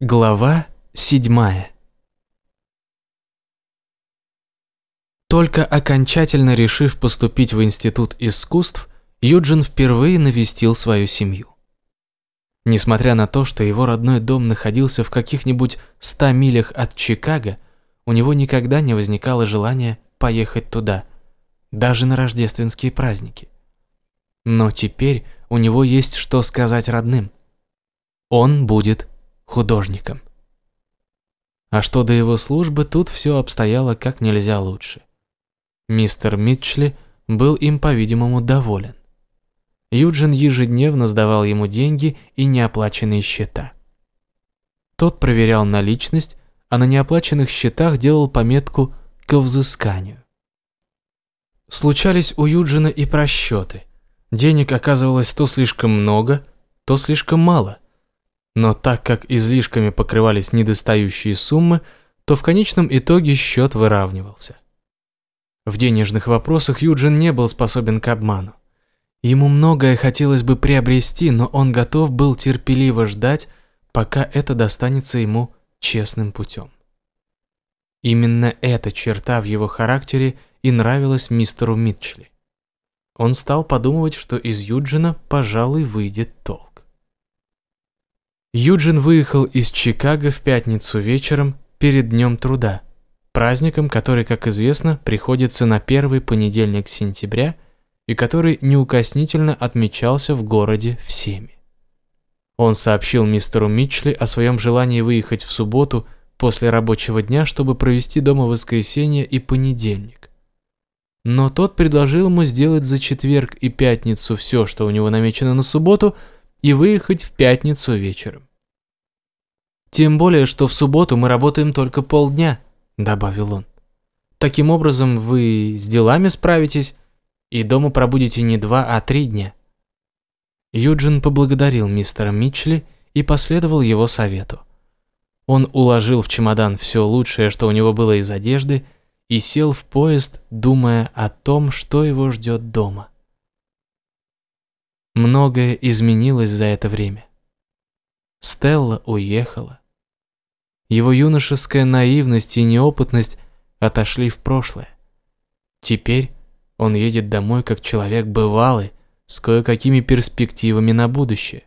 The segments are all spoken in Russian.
Глава седьмая Только окончательно решив поступить в Институт искусств, Юджин впервые навестил свою семью. Несмотря на то, что его родной дом находился в каких-нибудь ста милях от Чикаго, у него никогда не возникало желания поехать туда, даже на рождественские праздники. Но теперь у него есть что сказать родным. Он будет художником. А что до его службы, тут все обстояло как нельзя лучше. Мистер Митчли был им, по-видимому, доволен. Юджин ежедневно сдавал ему деньги и неоплаченные счета. Тот проверял наличность, а на неоплаченных счетах делал пометку «ко взысканию». Случались у Юджина и просчеты. Денег оказывалось то слишком много, то слишком мало. Но так как излишками покрывались недостающие суммы, то в конечном итоге счет выравнивался. В денежных вопросах Юджин не был способен к обману. Ему многое хотелось бы приобрести, но он готов был терпеливо ждать, пока это достанется ему честным путем. Именно эта черта в его характере и нравилась мистеру Митчли. Он стал подумывать, что из Юджина, пожалуй, выйдет толк. Юджин выехал из Чикаго в пятницу вечером перед Днем труда – праздником, который, как известно, приходится на первый понедельник сентября и который неукоснительно отмечался в городе всеми. Он сообщил мистеру Митчли о своем желании выехать в субботу после рабочего дня, чтобы провести дома воскресенье и понедельник. Но тот предложил ему сделать за четверг и пятницу все, что у него намечено на субботу, и выехать в пятницу вечером. Тем более, что в субботу мы работаем только полдня –– добавил он. «Таким образом, вы с делами справитесь и дома пробудете не два, а три дня». Юджин поблагодарил мистера Митчли и последовал его совету. Он уложил в чемодан все лучшее, что у него было из одежды, и сел в поезд, думая о том, что его ждет дома. Многое изменилось за это время. Стелла уехала. Его юношеская наивность и неопытность отошли в прошлое. Теперь он едет домой как человек бывалый, с кое-какими перспективами на будущее.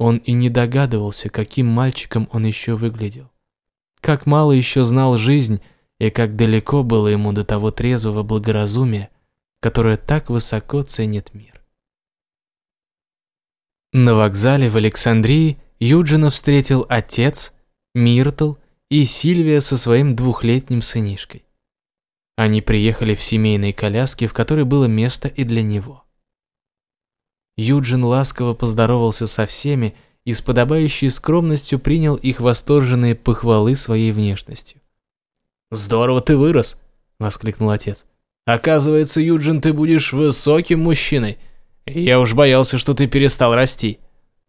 Он и не догадывался, каким мальчиком он еще выглядел. Как мало еще знал жизнь и как далеко было ему до того трезвого благоразумия, которое так высоко ценит мир. На вокзале в Александрии Юджина встретил отец – Миртл и Сильвия со своим двухлетним сынишкой. Они приехали в семейной коляске, в которой было место и для него. Юджин ласково поздоровался со всеми и с подобающей скромностью принял их восторженные похвалы своей внешностью. «Здорово ты вырос!» — воскликнул отец. «Оказывается, Юджин, ты будешь высоким мужчиной. Я уж боялся, что ты перестал расти.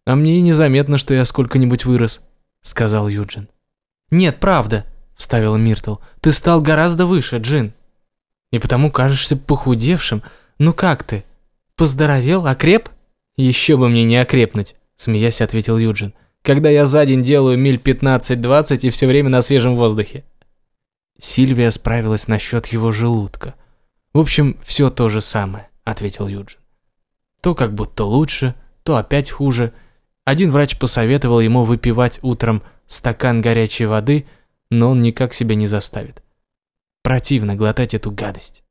А мне и незаметно, что я сколько-нибудь вырос», — сказал Юджин. «Нет, правда», — вставила Миртл. «Ты стал гораздо выше, Джин. И потому кажешься похудевшим. Ну как ты? Поздоровел, окреп?» «Еще бы мне не окрепнуть», — смеясь ответил Юджин. «Когда я за день делаю миль 15-20 и все время на свежем воздухе». Сильвия справилась насчет его желудка. «В общем, все то же самое», — ответил Юджин. «То как будто лучше, то опять хуже». Один врач посоветовал ему выпивать утром стакан горячей воды, но он никак себя не заставит. Противно глотать эту гадость.